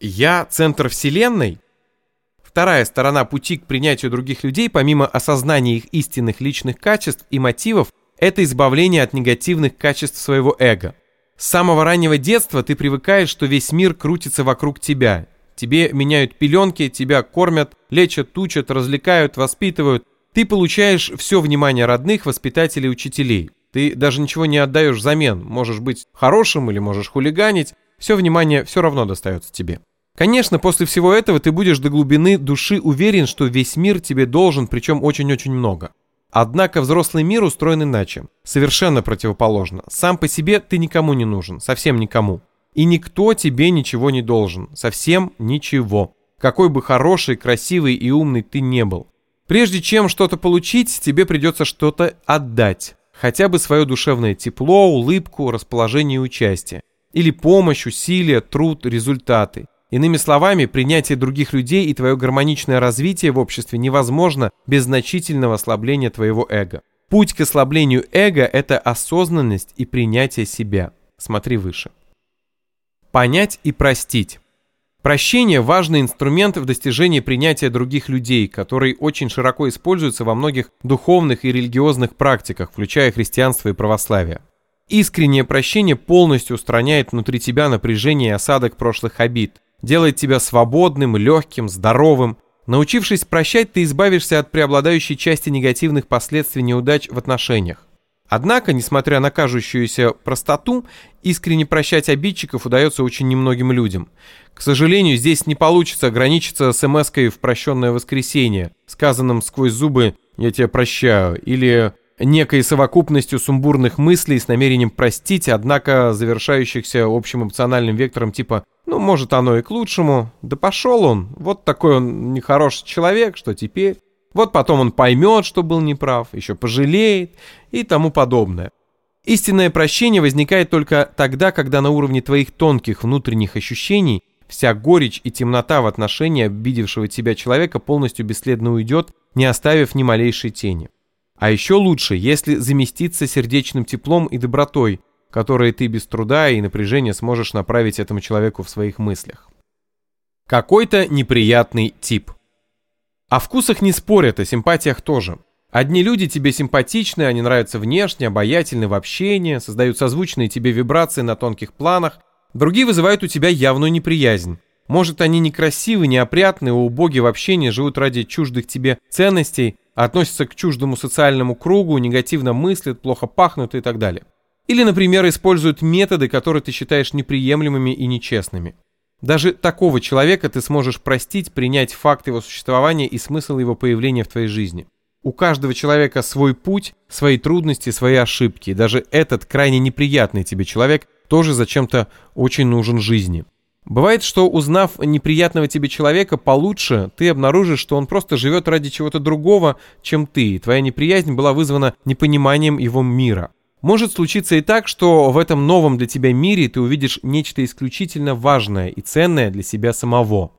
Я – центр Вселенной? Вторая сторона пути к принятию других людей, помимо осознания их истинных личных качеств и мотивов, это избавление от негативных качеств своего эго. С самого раннего детства ты привыкаешь, что весь мир крутится вокруг тебя. Тебе меняют пеленки, тебя кормят, лечат, тучат, развлекают, воспитывают. Ты получаешь все внимание родных, воспитателей, учителей. Ты даже ничего не отдаешь взамен. Можешь быть хорошим или можешь хулиганить, все внимание все равно достается тебе. Конечно, после всего этого ты будешь до глубины души уверен, что весь мир тебе должен, причем очень-очень много. Однако взрослый мир устроен иначе, совершенно противоположно. Сам по себе ты никому не нужен, совсем никому. И никто тебе ничего не должен, совсем ничего. Какой бы хороший, красивый и умный ты не был. Прежде чем что-то получить, тебе придется что-то отдать. Хотя бы свое душевное тепло, улыбку, расположение и участие. Или помощь, усилия, труд, результаты. Иными словами, принятие других людей и твое гармоничное развитие в обществе невозможно без значительного ослабления твоего эго. Путь к ослаблению эго – это осознанность и принятие себя. Смотри выше. Понять и простить. Прощение – важный инструмент в достижении принятия других людей, который очень широко используется во многих духовных и религиозных практиках, включая христианство и православие. Искреннее прощение полностью устраняет внутри тебя напряжение и осадок прошлых обид, делает тебя свободным, легким, здоровым. Научившись прощать, ты избавишься от преобладающей части негативных последствий неудач в отношениях. Однако, несмотря на кажущуюся простоту, искренне прощать обидчиков удается очень немногим людям. К сожалению, здесь не получится ограничиться смс-кой в прощенное воскресенье, сказанным сквозь зубы «я тебя прощаю» или некой совокупностью сумбурных мыслей с намерением простить, однако завершающихся общим эмоциональным вектором типа «ну, может, оно и к лучшему», «да пошел он, вот такой он нехороший человек, что теперь?» Вот потом он поймет, что был неправ, еще пожалеет и тому подобное. Истинное прощение возникает только тогда, когда на уровне твоих тонких внутренних ощущений вся горечь и темнота в отношении обидевшего тебя человека полностью бесследно уйдет, не оставив ни малейшей тени. А еще лучше, если заместиться сердечным теплом и добротой, которые ты без труда и напряжения сможешь направить этому человеку в своих мыслях. Какой-то неприятный тип. О вкусах не спорят, о симпатиях тоже. Одни люди тебе симпатичны, они нравятся внешне, обаятельны в общении, создают созвучные тебе вибрации на тонких планах, другие вызывают у тебя явную неприязнь. Может, они некрасивы, неопрятны, убоги в общении, живут ради чуждых тебе ценностей, относятся к чуждому социальному кругу, негативно мыслят, плохо пахнут и так далее. Или, например, используют методы, которые ты считаешь неприемлемыми и нечестными. Даже такого человека ты сможешь простить, принять факт его существования и смысл его появления в твоей жизни. У каждого человека свой путь, свои трудности, свои ошибки. Даже этот крайне неприятный тебе человек тоже зачем-то очень нужен жизни. Бывает, что узнав неприятного тебе человека получше, ты обнаружишь, что он просто живет ради чего-то другого, чем ты, и твоя неприязнь была вызвана непониманием его мира. Может случиться и так, что в этом новом для тебя мире ты увидишь нечто исключительно важное и ценное для себя самого.